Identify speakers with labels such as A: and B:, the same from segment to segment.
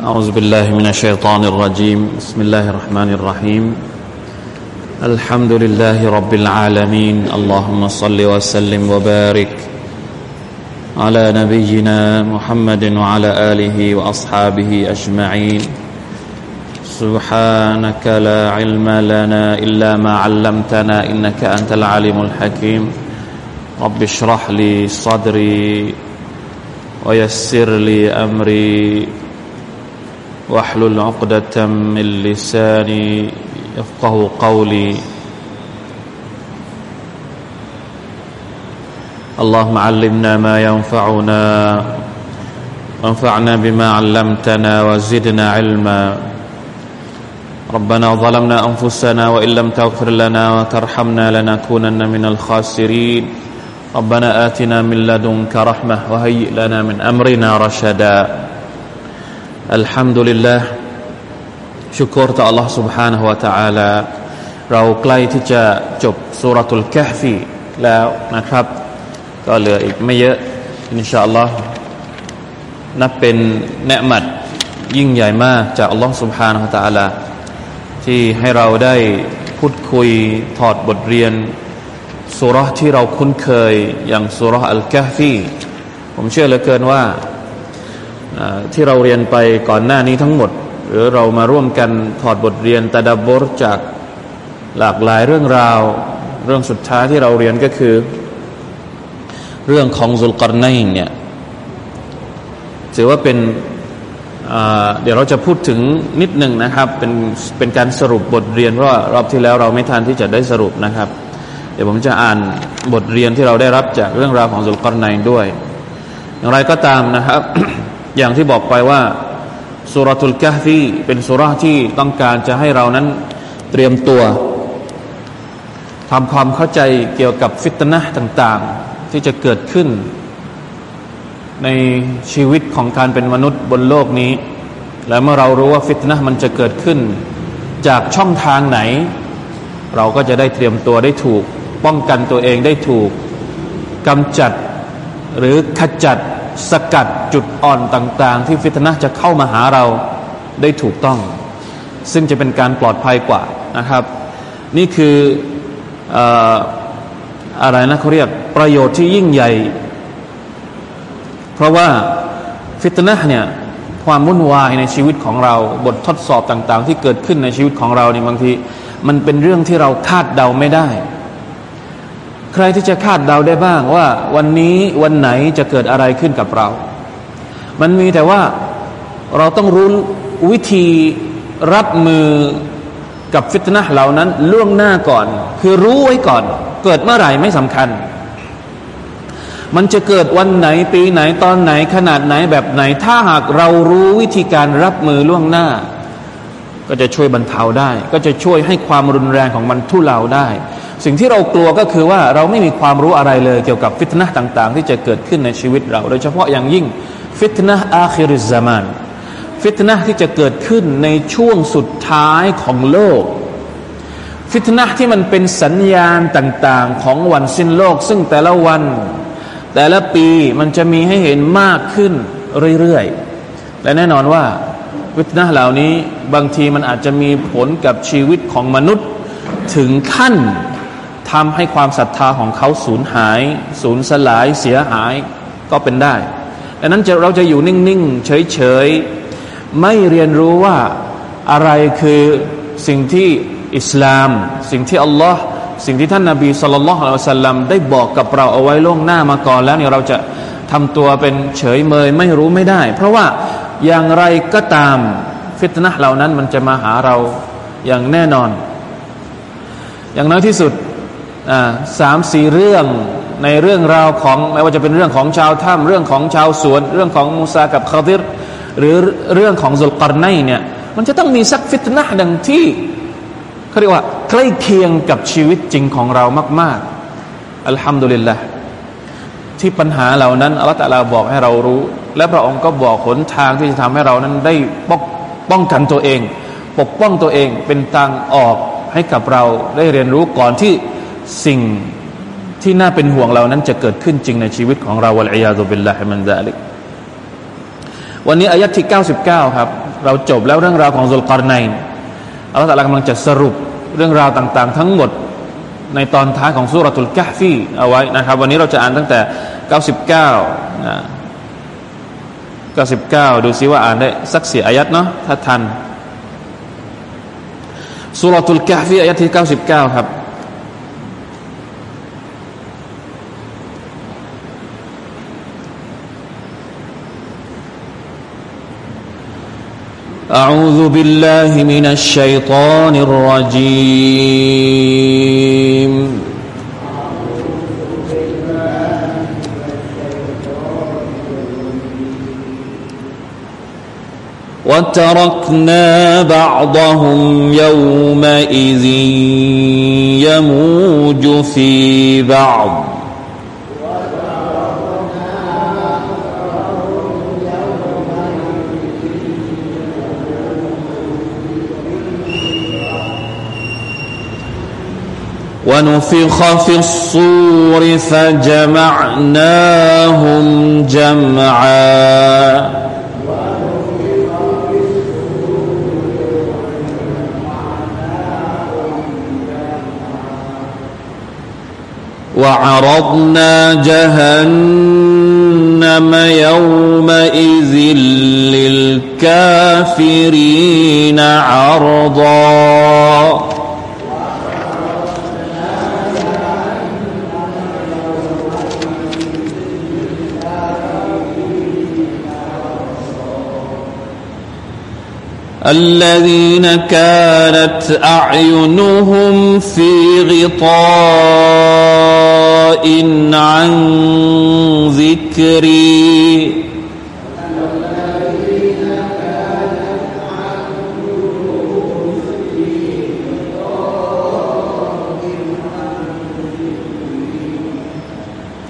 A: أعوذ بالله من الشيطان الرجيم. بسم الله الرحمن الرحيم. الحمد لله رب العالمين. اللهم صل وسلم وبارك على نبينا محمد وعلى آله وأصحابه أجمعين. سبحانك لا علم لنا إلا ما علمتنا إنك أنت العليم الحكيم. رب اشرح لي صدري ويسر لي أمري. واحلل عقدة من لساني يفقه قولي. اللهم علمنا ما ينفعنا وانفعنا بما علمتنا وزدنا علما. ربنا ظلمنا أنفسنا وإن لم تغفر لنا وترحمنا لنكونن من الخاسرين. ربنا آتنا من لدنك رحمة وهيئ لنا من أمرنا رشدا. الحمد لله ชุกรต่อ Allah سبحانه และ تعالى เราใกล้ที่จะจบสุรทุลกะฟีแล้วนะครับ ก็เหลืออีกไม่เยอะอินชาอัลลอฮ์นับเป็นเนืมัดยิ่งใหญ่มากจาก Allah سبحانه และ تعالى ที่ให้เราได้พูดคุยถอดบทเรียนสุรที่เราคุ้นเคยอย่างสุรอัลกะฟีผมเชื่อเหลือเกินว่า ที่เราเรียนไปก่อนหน้านี้ทั้งหมด หรือเรามาร่วมกันถอดบทเรียนตาดับบรจากหลากหลายเรื่องราว เรื่องสุดท้ายที่เราเรียนก็คือ เรื่องของซุลกรนัยเนี่ยถือว่าเป็นเดี๋ยวเราจะพูดถึงนิดหนึ่งนะครับ เป็นเป็นการสรุปบทเรียน เพราะรอบที่แล้วเราไม่ทันที่จะได้สรุปนะครับ เดี๋ยวผมจะอ่านบทเรียนที่เราได้รับจากเรื่องราวของซุลกรนัยด้วย อย่างไรก็ตามนะครับ อย่างที่บอกไปว่าสุรทุลกะฟีเป็นสุราที่ต้องการจะให้เรานั้นเตรียมตัวทำความเข้าใจเกี่ยวกับฟิตนะต่าง ๆ ที่จะเกิดขึ้น ในชีวิตของการเป็นมนุษย์บนโลกนี้ และเมื่อเรารู้ว่าฟิตนะมันจะเกิดขึ้น จากช่องทางไหน เราก็จะได้เตรียมตัวได้ถูก ป้องกันตัวเองได้ถูกกำจัดหรือขจัด สกัดจุดอ่อนต่าง ๆ ที่ฟิตนะจะเข้ามาหาเราได้ถูกต้อง ซึ่งจะเป็นการปลอดภัยกว่านะครับ นี่คืออะไรนะเขาเรียกประโยชน์ที่ยิ่งใหญ่ เพราะว่าฟิตนะเนี่ยความวุ่นวายในชีวิตของเรา บททดสอบต่าง ๆ ที่เกิดขึ้นในชีวิตของเราเนี่ยบางที มันเป็นเรื่องที่เราคาดเดาไม่ได้ ใครที่จะคาดเดาได้บ้างว่าวันนี้วันไหนจะเกิดอะไรขึ้นกับเรา มันมีแต่ว่าเราต้องรู้วิธีรับมือกับฟิตนะเหล่านั้นล่วงหน้าก่อน คือรู้ไว้ก่อน เกิดเมื่อไหร่ไม่สำคัญ มันจะเกิดวันไหนปีไหนตอนไหนขนาดไหนแบบไหน ถ้าหากเรารู้วิธีการรับมือล่วงหน้า ก็จะช่วยบรรเทาได้ ก็จะช่วยให้ความรุนแรงของมันทุเลาได้ สิ่งที่เรากลัวก็คือว่าเราไม่มีความรู้อะไรเลยเกี่ยวกับฟิตนะต่าง ๆ ที่จะเกิดขึ้นในชีวิตเรา โดยเฉพาะอย่างยิ่งฟิตนะอาคิริซามานฟิตนะที่จะเกิดขึ้นในช่วงสุดท้ายของโลก ฟิตนะที่มันเป็นสัญญาณต่าง ๆ ของวันสิ้นโลก ซึ่งแต่ละวัน แต่ละปีมันจะมีให้เห็นมากขึ้นเรื่อยๆ และแน่นอนว่าฟิตนะเหล่านี้บางทีมันอาจจะมีผลกับชีวิตของมนุษย์ถึงขั้น ทำให้ความศรัทธาของเขาสูญหาย สูญสลายเสียหายก็เป็นได้ดังนั้นเราจะอยู่นิ่ง ๆ เฉย ๆ ไม่เรียนรู้ว่าอะไรคือสิ่งที่อิสลาม สิ่งที่อัลลอฮ์สิ่งที่ท่านนาบีสุลต่านละฮ์อัลสัลลัมได้บอกกับเราเอาไว้ล่วงหน้ามาก่อนแล้วเนี่ยเราจะทำตัวเป็นเฉยเมยไม่รู้ไม่ได้ เพราะว่าอย่างไรก็ตามฟิตนะเหล่านั้นมันจะมาหาเราอย่างแน่นอน อย่างน้อยที่สุด สามสี่เรื่องในเรื่องราวของไม่ว่าจะเป็นเรื่องของชาวถ้ำเรื่องของชาวสวน เรื่องของมูซากับคาดิรหรือเรื่องของซุลกรไนเนี่ยมันจะต้องมีสักฟิตนะดังที่เขาเรียกว่าใกล้เคียงกับชีวิตจริงของเรามาก ๆ อัลฮัมดุลิลละที่ปัญหาเหล่านั้นอัลตะลาบอกให้เรารู้ และพระองค์ก็บอกหนทางที่จะทำให้เรานั้นได้ปป้องกันตัวเอง ปกป้องตัวเองเป็นทางออกให้กับเราได้เรียนรู้ก่อนที่ สิ่งที่น่าเป็นห่วงเรานั้นจะเกิดขึ้นจริงในชีวิตของเราวะลัยาตุบิลลาฮิมันซาลิกวันนี้อายัดที่ 99 ครับ เราจบแล้วเรื่องราวของซุลกรนัยอัลลอฮฺตะกำลังจะสรุปเรื่องราวต่างๆ ทั้งหมดในตอนท้ายของสุรทุลกะฟีเอาไว้นะครับ วันนี้เราจะอ่านตั้งแต่ 99นะ99 ดูซิว่าอ่านได้สักสี่อายัดเนาะถ้าทันสุรทุลกะฟีอายัดที่ 99 ครับ أعوذ بالله من الشيطان الرجيم. وتركنا بعضهم يومئذ يموج في بعض. ونفخ في الصور فجمعناهم جمعا. وعرضنا جهنم يومئذ للكافرين عرضا. الذين كانت أعينهم في غطاء عن ذكري.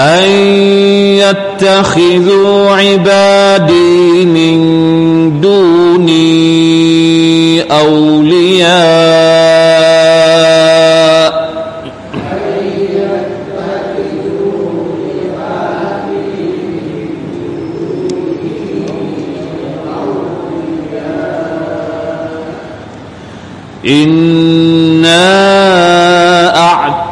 A: أن يتخذوا عبادي من دوني أولياء. إنا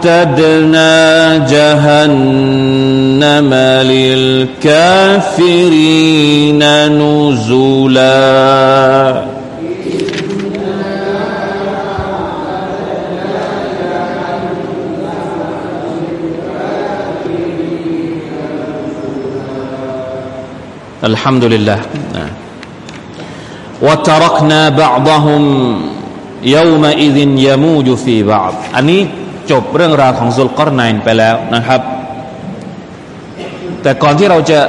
A: أعتدنا جهنم للكافرين نزلا الحمد لله وتركنا بعضهم يومئذ يموج في بعض อันนี้ จบเรื่องราวของซุลกอรไนน์ไปแล้วนะครับ แต่ก่อนที่เราจะ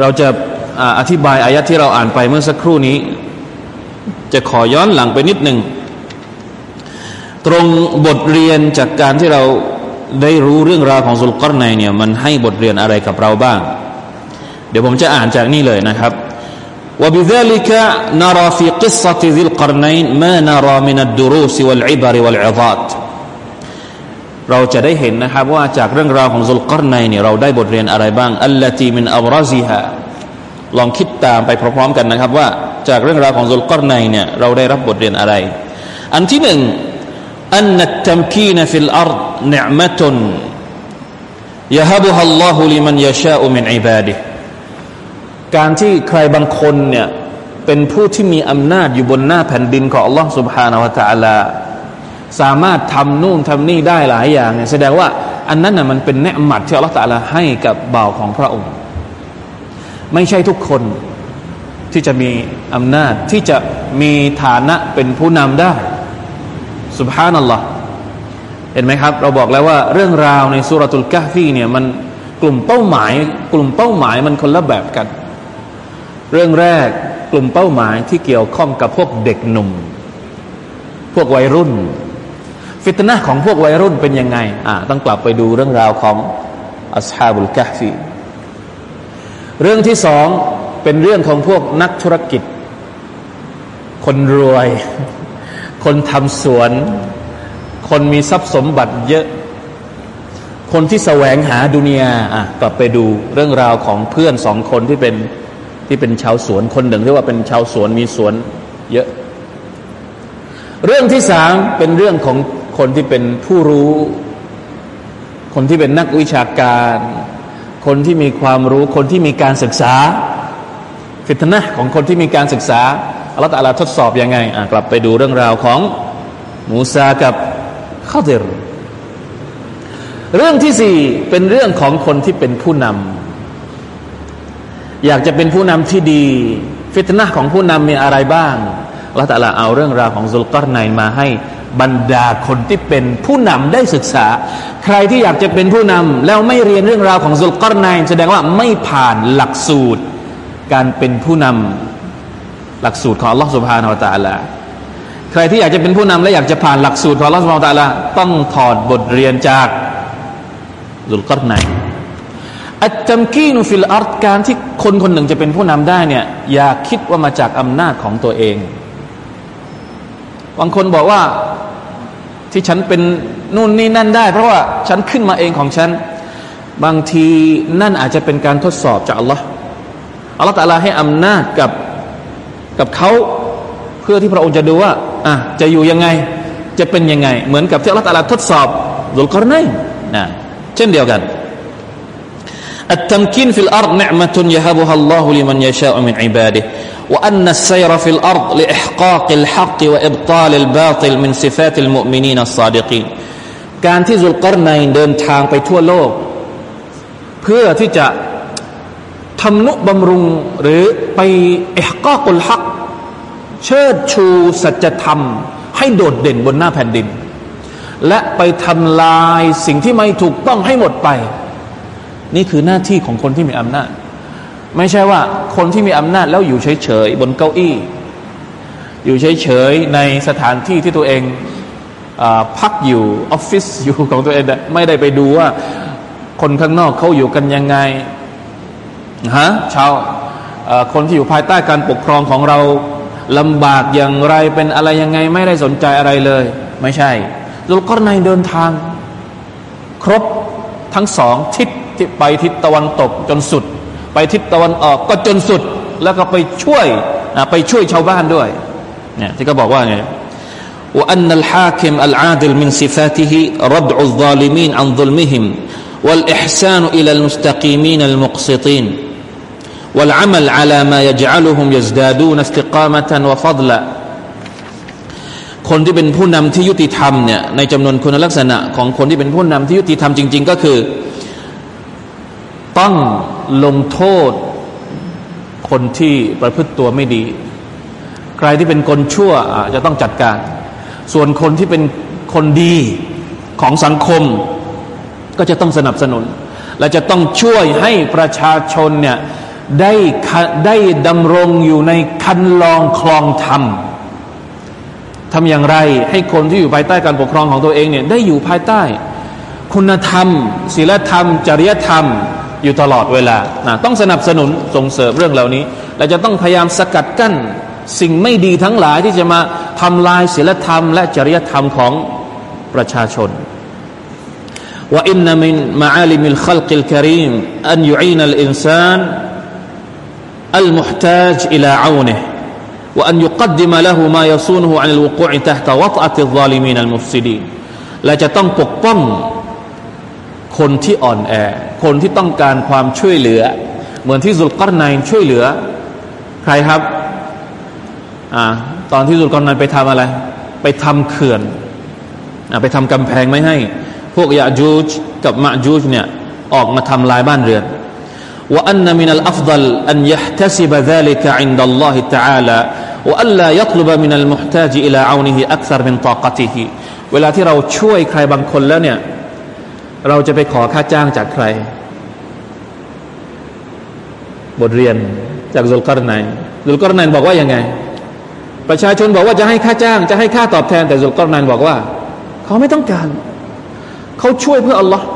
A: เราจะอธิบายอายัดที่เราอ่านไปเมื่อสักครู่นี้ จะขอย้อนหลังไปนิดหนึ่ง ตรงบทเรียนจากการที่เราได้รู้เรื่องราวของสุลกอรไนเนี่ยมันให้บทเรียนอะไรกับเราบ้าง เดี๋ยวผมจะอ่านจากนี่เลยนะครับ وبذلك نرى في قصة ذي القرنين ما نرى من الدروس والعبر والعظات เราจะได้เห็นนะครับว่าจากเรื่องราวของซุลกอรไนเนี่ยเราได้บทเรียนอะไรบ้างอัลลตีมินอับราซิฮะลองคิดตามไปพร้อมๆกันนะครับว่าจากเรื่องราวของซุลกอรไนเนี่ยเราได้รับบทเรียนอะไร อันที่หนึ่งอันนัตตัมคีนฟิลอาร์ดเนมะตุนยะฮับุฮัลลอฮุลิมันยะชาอุมินอิบาดิ การที่ใครบางคนเนี่ยเป็นผู้ที่มีอำนาจอยู่บนหน้าแผ่นดินของอัลลอฮ์ سبحانه และ تعالى สามารถทำนู่นทำนี่ได้หลายอย่างเนี่ยแสดงว่าอันนั้นน่ะมันเป็นเนืหมัดที่อัลลอฮฺตาลาให้กับบ่าวของพระองค์ ไม่ใช่ทุกคนที่จะมีอำนาจที่จะมีฐานะเป็นผู้นำได้สุบฮานัลลอฮ์ เห็นไหมครับ เราบอกแล้วว่าเรื่องราวในสุรตุลกะฟีเนี่ยมันกลุ่มเป้าหมาย กลุ่มเป้าหมายมันคนละแบบกัน เรื่องแรกกลุ่มเป้าหมายที่เกี่ยวข้องกับพวกเด็กหนุ่ม พวกวัยรุ่น ฟิตนะของพวกวัยรุ่นเป็นยังไงอ่าต้องกลับไปดูเรื่องราวของอัสฮาบุลกะฟีเรื่องที่สองเป็นเรื่องของพวกนักธุรกิจ คนรวย คนทำสวน คนมีทรัพย์สมบัติเยอะ คนที่แสวงหาดุนยาอะกลับไปดูเรื่องราวของเพื่อนสองคนที่เป็น ที่เป็นชาวสวนคนหนึ่งเรียกว่าเป็นชาวสวนมีสวนเยอะ เรื่องที่สามเป็นเรื่องของคนที่เป็นผู้รู้ คนที่เป็นนักวิชาการ คนที่มีความรู้ คนที่มีการศึกษา ฟิตนะของคนที่มีการศึกษาอัลลอฮฺตาลาทดสอบยังไงกลับไปดูเรื่องราวของมูซากับข้าเดรเรื่องที่สี่เป็นเรื่องของคนที่เป็นผู้นำ อยากจะเป็นผู้นำที่ดี ฟิตนะของผู้นำมีอะไรบ้างอัลลอฮฺตาลาเอาเรื่องราวของซุลกอรไนมาให้บรรดาคนที่เป็นผู้นำได้ศึกษา ใครที่อยากจะเป็นผู้นำแล้วไม่เรียนเรื่องราวของซุลกอรไนแสดงว่าไม่ผ่านหลักสูตร การเป็นผู้นำหลักสูตรของอัลอสุบฮานาอัลตะลาใครที่อยากจะเป็นผู้นำและอยากจะผ่านหลักสูตรของอัลอสุบฮานาอัลตะลาต้องถอดบทเรียนจากดุลกรไน อัจจำกีนุฟิลอาร์ตการที่คนคนหนึ่งจะเป็นผู้นำได้เนี่ยอย่าคิดว่ามาจากอำนาจของตัวเอง บางคนบอกว่าที่ฉันเป็นนู่นนี่นั่นได้ เพราะว่าฉันขึ้นมาเองของฉัน บางทีนั่นอาจจะเป็นการทดสอบจากอัลลอฮ์อัลลอฮฺตะลาให้อำนาจกับกับเขาเพื่อที่พระองค์จะดูว่าอะจะอยู่ยังไงจะเป็นยังไง เหมือนกับที่อัลลอฮฺตะลาทดสอบดุลกรนัยนะเช่นเดียวกัน التمكين في الأرض نعمة يهبها الله لمن يشاء من عباده وأن السير في الأرض لإحقاق الحق وإبطال الباطل من صفات المؤمنين الصادقين การที่ซุลกรนัยเดินทางไปทั่วโลก เพื่อที่จะทำนุบำรุงหรือไปเอิหกากุลฮักเชิดชูสัจธรรม ให้โดดเด่นบนหน้าแผ่นดิน และไปทำลายสิ่งที่ไม่ถูกต้องให้หมดไป นี่คือหน้าที่ของคนที่มีอำนาจ ไม่ใช่ว่าคนที่มีอำนาจแล้วอยู่เฉยๆบนเก้าอี้ อยู่เฉยๆในสถานที่ที่ตัวเองอพักอยู่ออฟฟิศอยู่ของตัวเองไม่ได้ไปดูว่า คนข้างนอกเขาอยู่กันยังไงฮะชาวคนที่อยู่ภายใต้การปกครองของเราลำบากอย่างไรเป็นอะไรยังไงไม่ได้สนใจอะไรเลย ไม่ใช่ลุลกรในเดินทาง ครบทั้งสองทิศ ที่ไปทิศตะวันตกจนสุด ไปทิศตะวันออกก็จนสุด แล้วก็ไปช่วยไปช่วยชาวบ้านด้วยเนี่ยที่เขาบอกว่าไง وأن الحاكم العادل من صفاته ردع الظالمين عن ظلمهم والإحسان إلى المستقيمين المقسطين والعمل على ما يجعلهم يزدادون استقامة وفضلا คนที่เป็นผู้นำที่ยุติธรรมเนี่ยในจำนวนคุณลักษณะของคนที่เป็นผู้นำที่ยุติธรรมจริง ๆ ก็คือ ต้องลงโทษคนที่ประพฤติตัวไม่ดี ใครที่เป็นคนชั่วจะต้องจัดการ ส่วนคนที่เป็นคนดีของสังคม ก็จะต้องสนับสนุน และจะต้องช่วยให้ประชาชนเนี่ยได้ได้ดำรงอยู่ในคันลองคลองธรรมทำอย่างไรให้คนที่อยู่ภายใต้การปกครองของตัวเองเนี่ยได้อยู่ภายใต้ คุณธรรมศีลธรรม จริยธรรม อยู่ตลอดเวลานะต้องสนับสนุนส่งเสริมเรื่องเหล่านี้ และจะต้องพยายามสกัดกั้น สิ่งไม่ดีทั้งหลายที่จะมาทำลายศีลธรรม และจริยธรรมของประชาชนว่าอินนมินมาอาลิมิลขัลกิลคารีมอันยุอีนัลอินซาน المحتاج إلى عونه وأن يقدم له ما يصونه عن الوقوع تحت وطأة الظالمين المفسدين และจะต้องปกป้อง คนที่อ่อนแอ คนที่ต้องการความช่วยเหลือ เหมือนที่สุลกรนันช่วยเหลือ ใครครับอ่าตอนที่สุลกรนันไปทำอะไร ไปทำเขื่อนอไปทำกำแพงไม่ให้ พวกยาจูชกับมาจูชเนี่ยออกมาทำลายบ้านเรือนว่าอันมินัลอัฟดัลอันยะทัซิบะ ذلك عند الله تعالى وألا يطلب من المحتاج إلى عونه أكثر من طاقته เวลาที่เราช่วยใครบางคนแล้วเนี่ย เราจะไปขอค่าจ้างจากใคร บทเรียนจากซุลกรนัยซุลกรนัยบอกว่ายังไง ประชาชนบอกว่าจะให้ค่าจ้าง จะให้ค่าตอบแทนแต่ซุลกรนัยบอกว่า เขาไม่ต้องการ เขาช่วยเพื่ออัลลอฮ์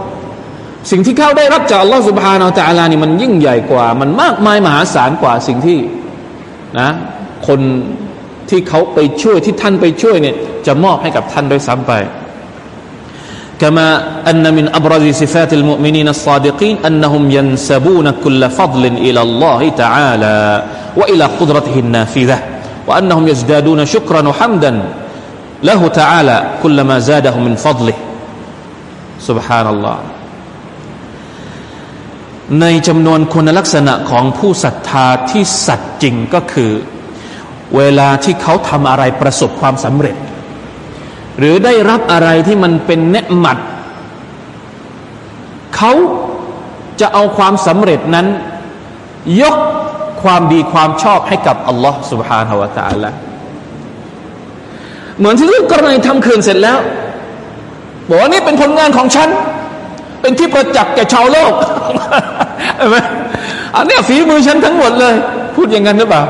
A: สิ่งที่เขาได้รับจากอัลลอฮ์สุบฮานาอัลลอฮ์นี่มันยิ่งใหญ่กว่า มันมากมายมหาศาลกว่าสิ่งที่นะคนที่เขาไปช่วยที่ท่านไปช่วยเนี่ย จะมอบให้กับท่านโดยซ้ำไป كما أن من أبرز صفات المؤمنين الصادقين أنهم ينسبون كل فضل إلى الله تعالى وإلى قدرته النافذة وأنهم يزدادون شكرا وحمدا له تعالى كلما زاده من فضله سبحان الله ในจำนวนคุณลักษณะของผู้ศรัทธาที่สัตย์จริงก็คือเวลาที่เขาทำอะไรประสบความสำเร็จ หรือได้รับอะไรที่มันเป็นเนืหมัด เขาจะเอาความสำเร็จนั้น ยกความดีความชอบให้กับอัลลอฮ์ سبحانه และ تعالى เหมือนที่ลูกกรณีทำคืนเสร็จแล้ว บอกว่านี่เป็นผลงานของฉัน เป็นที่ประจักษ์แก่ชาวโลกใช่ไหมอันนี้ฝีมือฉันทั้งหมดเลย พูดอย่างนั้นหรือเปล่า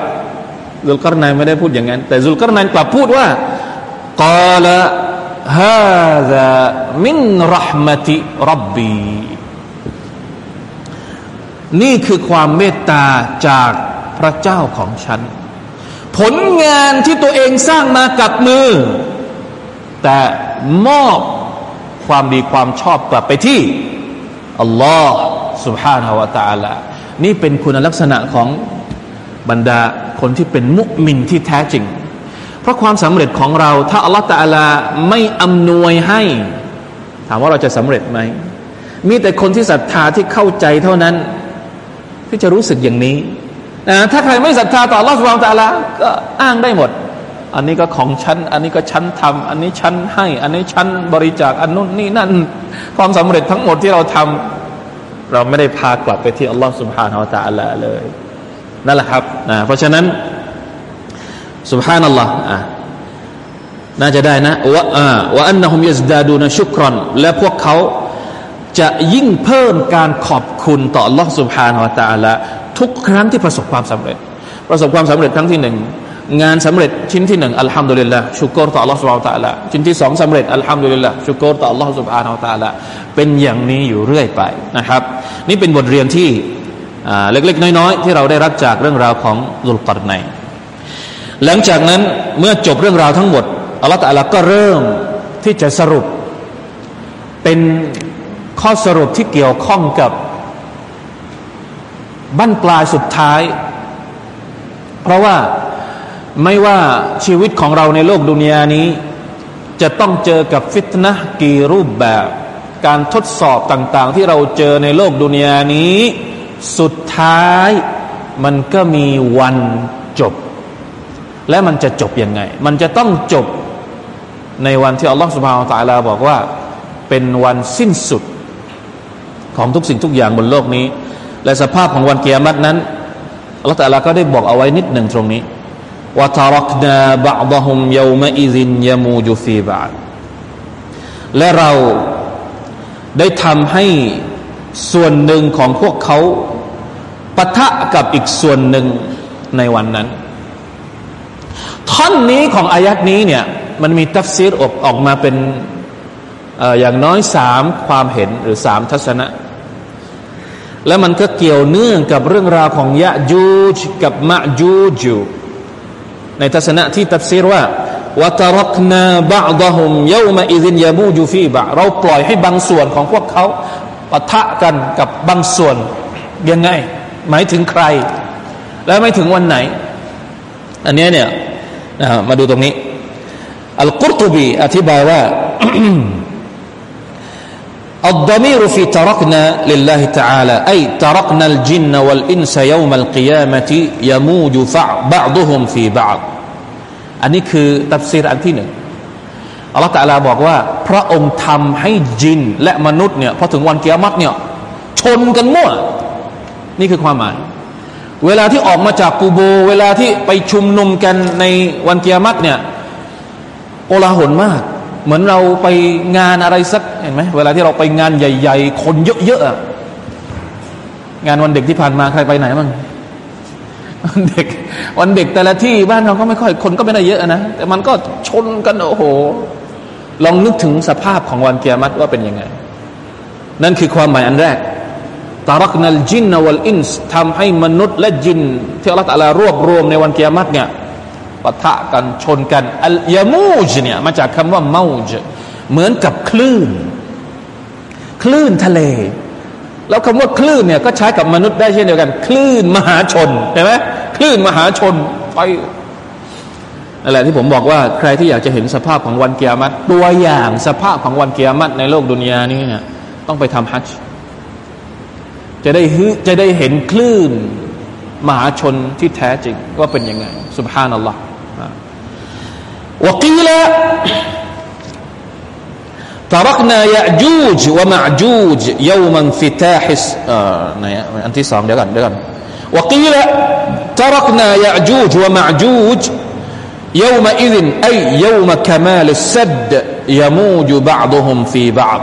A: ซุลกรนัยไม่ได้พูดอย่างนั้น แต่ซุลกรนัยกลับพูดว่า กาลฮาซามินรหมติรับบีนี่คือความเมตตาจากพระเจ้าของฉัน ผลงานที่ตัวเองสร้างมากับมือ แต่มอบความดีความชอบกลับไปที่อัลลอฮ์ سبحانه และ تعالى นี่เป็นคุณลักษณะของบรรดาคนที่เป็นมุมินที่แท้จริง เพราะความสำเร็จของเรา ถ้าอัลลอฮฺตาลาไม่อำนวยให้ ถามว่าเราจะสำเร็จไหม มีแต่คนที่ศรัทธาที่เข้าใจเท่านั้น ที่จะรู้สึกอย่างนี้นะถ้าใครไม่ศรัทธาต่ออัลลอฮฺสุบานตาลาก็อ้างได้หมด อันนี้ก็ของฉัน อันนี้ก็ฉันทำอันนี้ฉันให้ อันนี้ฉันบริจาคอันนู้นนี่นั่น ความสำเร็จทั้งหมดที่เราทำเราไม่ได้พากลับไปที่อัลลอฮฺสุบฮานาอัลตะลาเลยนั่นแหละครับนะเพราะฉะนั้น سبحان อัลลอฮ์อ่ะน่าจะได้นะว่าอ่าว่าอันนะฮุมยัสดาดูนะชุกรอนและพวกเขาจะยิ่งเพิ่มการขอบคุณต่อ Allah سبحانه และ تعالى ทุกครั้งที่ประสบความสำเร็จ ประสบความสำเร็จครั้งที่หนึ่งงานสำเร็จชิ้นที่หนึ่งอัลฮัมดุลิลละชุกรต่อ Allah سبحانه และ تعالى ชิ้นที่สองสำเร็จอัลฮัมดุลิลละชุกรต่อ Allah سبحانه และ تعالى เป็นอย่างนี้อยู่เรื่อยไปนะครับ นี่เป็นบทเรียนที่เล็กๆ น้อยๆ ที่เราได้รับจากเรื่องราวของลุลกัรไน หลังจากนั้นเมื่อจบเรื่องราวทั้งหมดอัลลอฮฺตะลาก็เริ่มที่จะสรุป เป็นข้อสรุปที่เกี่ยวข้องกับบั้นปลายสุดท้าย เพราะว่าไม่ว่าชีวิตของเราในโลกดุนยานี้ จะต้องเจอกับฟิตนะกี่รูปแบบ การทดสอบต่าง ๆ ที่เราเจอในโลกดุนยานี้ สุดท้ายมันก็มีวันจบ และมันจะจบยังไง มันจะต้องจบในวันที่อัลลอฮฺสุบฮานตะลาบอกว่าเป็นวันสิ้นสุดของทุกสิ่งทุกอย่างบนโลกนี้ และสภาพของวันเกียรตินั้นอัลลอฮฺตะลาก็ได้บอกเอาไว้นิดหนึ่งตรงนี้ว่าทารักนาบะดะฮุมยามอิซินยามูจุฟีบาและเราได้ทำให้ส่วนหนึ่งของพวกเขาปะทะกับอีกส่วนหนึ่งในวันนั้น ท่อนนี้ของอายัดนี้เนี่ยมันมีตัฟซีรออกออกมาเป็นอย่างน้อยสามความเห็นหรือสามทัศนะ และมันก็เกี่ยวเนื่องกับเรื่องราวของยะจูจกับมะจูจูในทัศนะที่ตัฟซีรว่าวะตรักนาบะดะฮุมเยามาอิซินยาบูจูฟีบะเราปล่อยให้บางส่วนของพวกเขาปะทะกันกับบางส่วนยังไง หมายถึงใคร และหมายถึงวันไหน อันนี้เนี่ย นะมาดูตรงนี้ อัลกุรตุบีอธิบายว่าالضمير في تركنا لله تعالى أي تركنا الجن والإنس يوم القيامة يموج بعضهم في بعض อันนี้คือตัฟซีรอันที่หนึ่งอัลลอฮฺตาลาบอกว่า พระองค์ทำให้จินและมนุษย์เนี่ยพอถึงวันกิยามะฮฺเนี่ยชนกันมั่ว นี่คือความหมาย เวลาที่ออกมาจากกูโบ เวลาที่ไปชุมนุมกันในวันเกียรติเนี่ยโอลาหนมาก เหมือนเราไปงานอะไรสักเห็นไหมเวลาที่เราไปงานใหญ่ ๆ คนเยอะๆงานวันเด็กที่ผ่านมาใครไปไหนบ้างวันเด็ก วันเด็กแต่ละที่บ้านเราก็ไม่ค่อยคนก็ไม่ได้เยอะนะ แต่มันก็ชนกันโอ้โห ลองนึกถึงสภาพของวันเกียรติว่าเป็นยังไง นั่นคือความหมายอันแรก ตารักนัลจินนวัลอินส์ทำให้มนุษย์และจินที่อัลลอฮฺรวบรวมในวันเกียรติเนี่ยปะทะกันชนกันอัลยามูจเนี่ยมาจากคำว่าเมาจเหมือนกับคลื่น คลื่นทะเล แล้วคำว่าคลื่นเนี่ยก็ใช้กับมนุษย์ได้เช่นเดียวกัน คลื่นมหาชนเห็นไหมคลื่นมหาชนไปนั่นแหละที่ผมบอกว่าใครที่อยากจะเห็นสภาพของวันเกียรติตัวอย่างสภาพของวันเกียรติในโลกดุนยานี้เนี่ยต้องไปทำฮัจจ์ จะได้จะได้เห็นคลื่นมหาชนที่แท้จริงว่าเป็นยังไงสุบฮานัลลอฮ์วกีล تركنا يأجوج ومعجوج يوم انفتاح آه أنت صام دقان دقان وقيل تركنا يأجوج ومعجوج يومئذ أي يوم كمال السد يموج بعضهم في بعض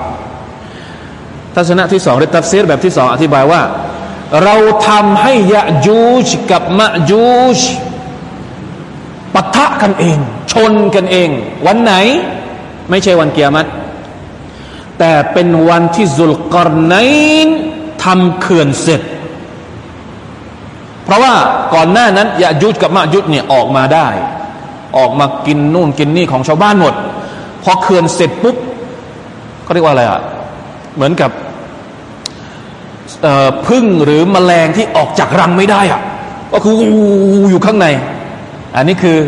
A: ทัศนะที่สองหรือตัฟซีรแบบที่สองอธิบายว่า เราทำให้ยะจูชกับมะจูชปะทะกันเอง ชนกันเอง วันไหน ไม่ใช่วันเกียรติแต่เป็นวันที่ซุลกรไนน์ทำเขื่อนเสร็จ เพราะว่าก่อนหน้านั้นยะจูชกับมะจูชเนี่ยออกมาได้ ออกมากินนู่นกินนี่ของชาวบ้านหมด พอเขื่อนเสร็จปุ๊บเขาเรียกว่าอะไรอะ เหมือนกับพึ่งหรือมแมลงที่ออกจากรังไม่ได้อะก็คืออยู่ข้างใน อันนี้คือ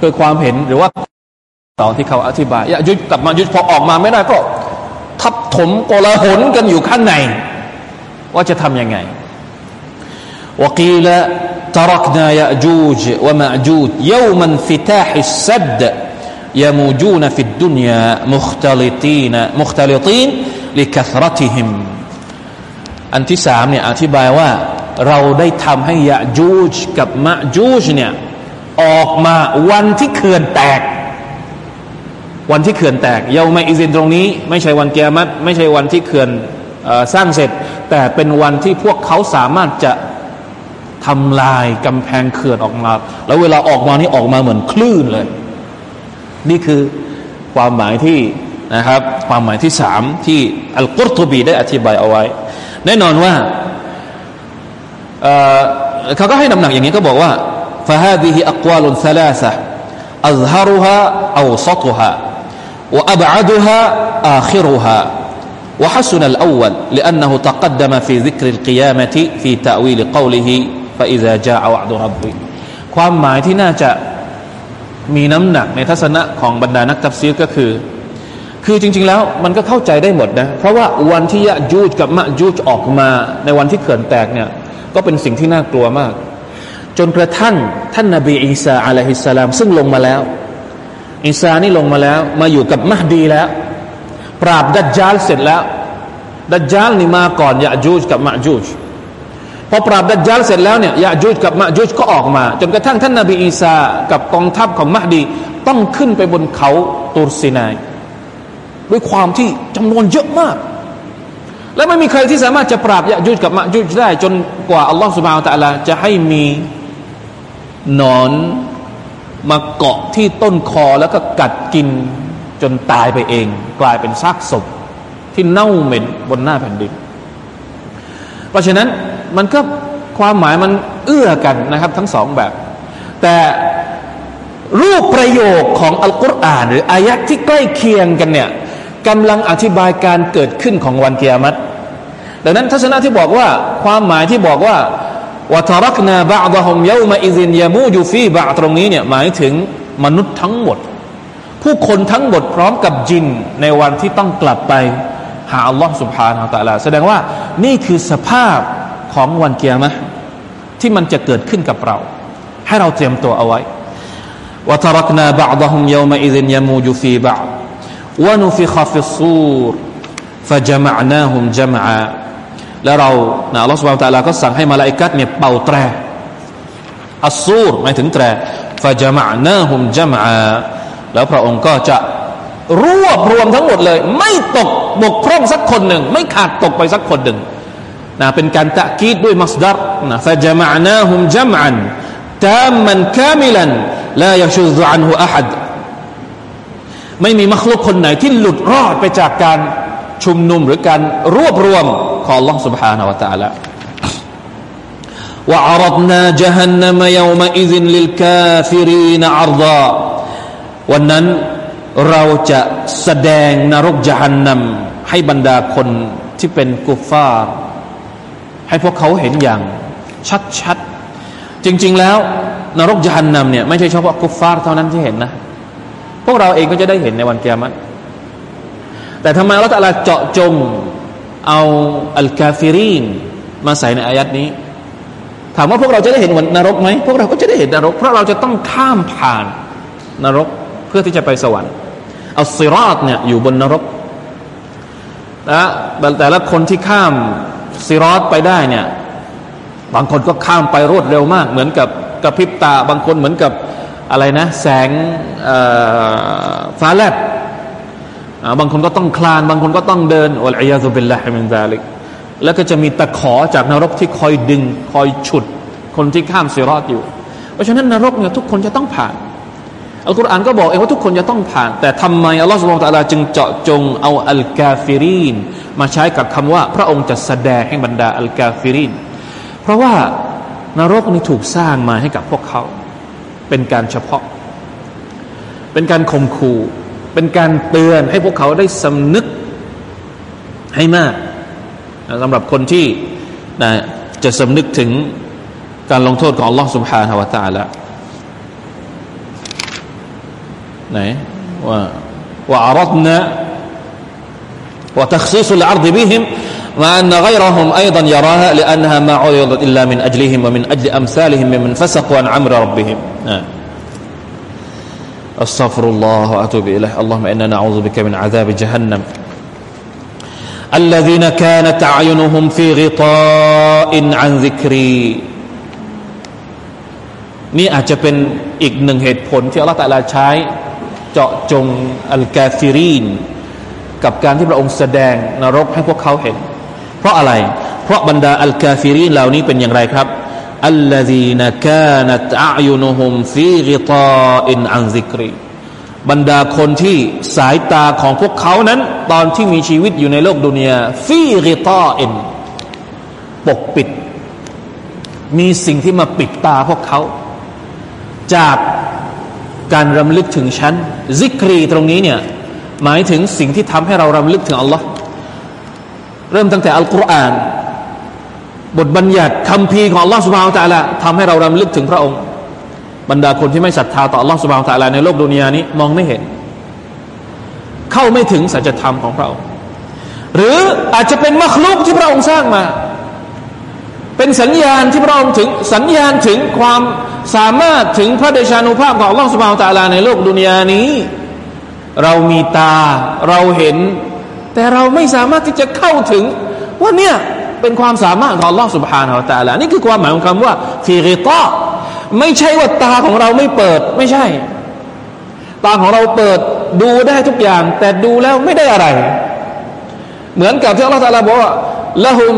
A: คือความเห็นหรือว่าตอนที่เขาอธิบายยะยุดกลับมายุดพอออกมาไม่ได้ก็ ทับถมโกลาหลกันอยู่ข้างใน ว่าจะทำยังไงวกีละ تركنا يأجوج ومأجوج يوم انفتاح السد يموجون في الدنيا مختلطين مختلطين ลิคัสรติหิมอันที่สามเนี่ยอธิบายว่าเราได้ทำให้ยะจูจกับมะจูจเนี่ยออกมาวันที่เขื่อนแตก วันที่เขื่อนแตกเยาไม่อิซินตรงนี้ ไม่ใช่วันเกียรติไม่ใช่วันที่เขื่อนสร้างเสร็จ แต่เป็นวันที่พวกเขาสามารถจะทำลายกำแพงเขื่อนออกมา แล้วเวลาออกมานี่ออกมาเหมือนคลื่นเลย นี่คือความหมายที่ นะครับความหมายที่สามที่อัลกุรตุบีได้อธิบายเอาไว้ แน่นอนว่าเขาก็ให้น้ำหนักอย่างนี้ก็บอกว่า فهذه أقوال ثلاثة أظهرها أوسطها وأبعدها آخرها وحسن الأول لأنه تقدم في ذكر القيامة في تأويل قوله فإذا جاء وعد ربي ความหมายที่น่าจะมีน้ำหนักในทัศนะของบรรดานักตัฟซีรก็คือ คือจริง ๆ แล้วมันก็เข้าใจได้หมดนะ เพราะว่าวันที่ยะจูจกับมะจูจออกมาในวันที่เขื่อนแตกเนี่ย ก็เป็นสิ่งที่น่ากลัวมาก จนกระทั่งท่านนาบีอีสาอะลัยฮิสสลาม ซึ่งลงมาแล้ว อีสานี่ลงมาแล้ว มาอยู่กับมหดีแล้ว ปราบดัจจาลเสร็จแล้ว ดัจจาลนี่มาก่อนยะจูจกับมะจูจพอปราบดัจจาลเสร็จแล้วเนี่ยยะจูจกับมะจูจก็ออกมา จนกระทั่งท่านนาบีอีสากับกองทัพของมหดี ต้องขึ้นไปบนเขาตูรซีนาย ด้วยความที่จำนวนเยอะมาก และไม่มีใครที่สามารถจะปราบยะยุดกับมะยุดได้ จนกว่าอัลลอฮฺสุบฮานตะลาจะให้มีหนอนมาเกาะที่ต้นคอแล้วก็กัดกินจนตายไปเอง กลายเป็นซากศพที่เน่าเหม็นบนหน้าแผ่นดิน เพราะฉะนั้นมันก็ความหมายมันเอื้อกันนะครับทั้งสองแบบ แต่รูปประโยคของอัลกุรอาน หรืออายะที่ใกล้เคียงกันเนี่ย กำลังอธิบายการเกิดขึ้นของวันเกียรติดังนั้นทัศนะที่บอกว่าความหมายที่บอกว่าวะทรักนาบะดะฮมเยามาอิซินยามูยูฟีบะตรงนี้เนี่ยหมายถึงมนุษย์ทั้งหมด ผู้คนทั้งหมดพร้อมกับจินในวันที่ต้องกลับไปหาอัลลอฮ์สุบฮานาอัลตะลาแสดงว่านี่คือสภาพของวันกิยามะฮฺที่มันจะเกิดขึ้นกับเรา ให้เราเตรียมตัวเอาไว้وتركنا بعضهم يومئذ يموج في بعض ونفخ في الصور فجمعناهم جمعا แล้วเรานะอัลลอฮฺสุบานตะลาก็สั่งให้มลาอิกะฮฺเนี่ยเป่าแตรالصور หมายถึงแตร فجمعناهم جمعاแล้วพระองค์ก็จะรวบรวมทั้งหมดเลย ไม่ตกบกพร่องสักคนหนึ่ง ไม่ขาดตกไปสักคนหนึ่งนะเป็นการตะกีดด้วยมัสดัรนะฟะจมะนาฮุมจมะตามันคามิลันลายัชุซอันฮุอะฮัด ไม่มีมัคลุกคนไหนที่หลุดรอดไปจากการชุมนุมหรือการรวบรวมของ Allah سبحانه และ تعالى وعرضنا جهنم يومئذ للكافرين عرضا วันนั้นเราจะแสดงนรกจหันนำให้บรรดาคนที่เป็นกุฟฟาร์ให้พวกเขาเห็นอย่างชัดๆ จริงๆแล้ว นรกจหันนำเนี่ยไม่ใช่เฉพาะกุฟฟาร์เท่านั้นที่เห็นนะ พวกเราเองก็จะได้เห็นในวันกิยามะฮฺแต่ทำไมอัลลอฮฺตะอาลาเจาะจงเอา الكافرين มาใส่ในอายะฮฺนี้ ถามว่าพวกเราจะได้เห็นวันนรกไหมพวกเราก็จะได้เห็นนรก เพราะเราจะต้องข้ามผ่านนรกเพื่อที่จะไปสวรรค์อัลซิรอดเนี่ยอยู่บนนรกนะแต่ละคนที่ข้ามซิรอดไปได้เนี่ยบางคนก็ข้ามไปรวดเร็วมาก เหมือนกับกระพริบตา บางคนเหมือนกับ อะไรนะ แสงฟ้าแลบบางคนก็ต้องคลาน บางคนก็ต้องเดินอัลอยาซุบิลลาฮิมินซาลิกแล้วก็จะมีตะขอจากนรกที่คอยดึง คอยฉุด คนที่ข้ามซิรอดอยู่ เพราะฉะนั้นนรกเนี่ยทุกคนจะต้องผ่านอัลกุรอานก็บอกเองว่าทุกคนจะต้องผ่าน แต่ทำไมอัลลอฮฺสุบฮานะฮูวะตะอาลาจึงเจาะจงเอา الكافرين มาใช้กับคำว่า พระองค์จะแสดงให้บรรดา الكافرين เพราะว่านรกนี้ถูกสร้างมาให้กับพวกเขา เป็นการเฉพาะ เป็นการข่มขู่เป็นการเตือนให้พวกเขาได้สำนึกให้มากสำหรับคนที่นะจะสำนึกถึงการลงโทษของ Allah سبحانه และ تعالى ไหนว่าว่าอารัดนะ وتخصيص العرض بهم مع أن غيرهم أيضا يراها لأنها ما عرضت إلا من أجلهم ومن أجل أمثالهم ممن فسقوا عن عمر ربهم أستغفر الله وأتوب إليه اللهم إنا نعوذ بك من عذاب جهنم الذين كانت أعينهم في غطاء عن ذكري นี่อาจจะเป็นอีกหนึ่งเหตุผลที่อัลลอฮฺตะลาใช้เจาะจงอัลกาฟิรีนกับการที่พระองค์แสดงนรกให้พวกเขาเห็น เพราะอะไร เพราะบรรดาอัลกาฟิรีนเหล่านี้เป็นอย่างไรครับ الذين كانت أعينهم في غطاء عن ذكريบรรดาคนที่สายตาของพวกเขานั้น ตอนที่มีชีวิตอยู่ในโลกดุนยาฟีกิตาอินปกปิด มีสิ่งที่มาปิดตาพวกเขา จากการรำลึกถึงฉันซิกรีตรงนี้เนี่ยหมายถึงสิ่งที่ทำให้เรารำลึกถึงอัลลอฮ์เริ่มตั้งแต่อัลกุรอาน บทบัญญัติคำพีของลอสุบาวตะละทำให้เรารำลึกถึงพระองค์ บรรดาคนที่ไม่ศรัทธาต่อลอสุบาวตะละในโลกดุนยานี้มองไม่เห็น เข้าไม่ถึงสัจธรรมของพระองค์ หรืออาจจะเป็นมรรคลุกที่พระองค์สร้างมา เป็นสัญญาณที่พระองค์ถึงสัญญาณถึงความสามารถถึงพระเดชานุภาพของลอสุบาวตะลาในโลกดุนยานี้ เรามีตาเราเห็น แต่เราไม่สามารถที่จะเข้าถึงว่าเนี่ย เป็นความสามารถของอัลลอฮฺสุบฮานาอัลตะลานี่คือความหมายของคำว่าฟีริตาไม่ใช่ว่าตาของเราไม่เปิด ไม่ใช่ ตาของเราเปิดดูได้ทุกอย่าง แต่ดูแล้วไม่ได้อะไร เหมือนกับที่อัลลอฮฺตะลาบอกว่าละหุม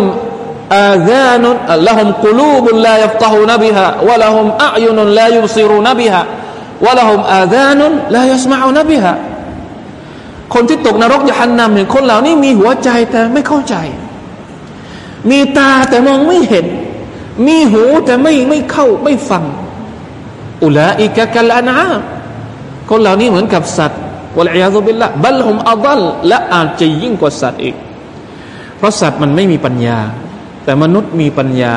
A: آذان لهم قلوب لا يفقهون بها ولهم أعين لا يبصرون بها ولهم آذان لا يسمعون بها คนที่ตกนรกยะฮันนำเนี่ยคนเหล่านี้มีหัวใจแต่ไม่เข้าใจ มีตาแต่มองไม่เห็น มีหูแต่ไม่ไม่เข้าไม่ฟัง อุลาอิกะกัลอานาคนเหล่านี้เหมือนกับสัตว์วะลัยยาซุบิลละบัลฮุมอัลและอาจจะยิ่งกว่าสัตว์อีก เพราะสัตว์มันไม่มีปัญญา แต่มนุษย์มีปัญญา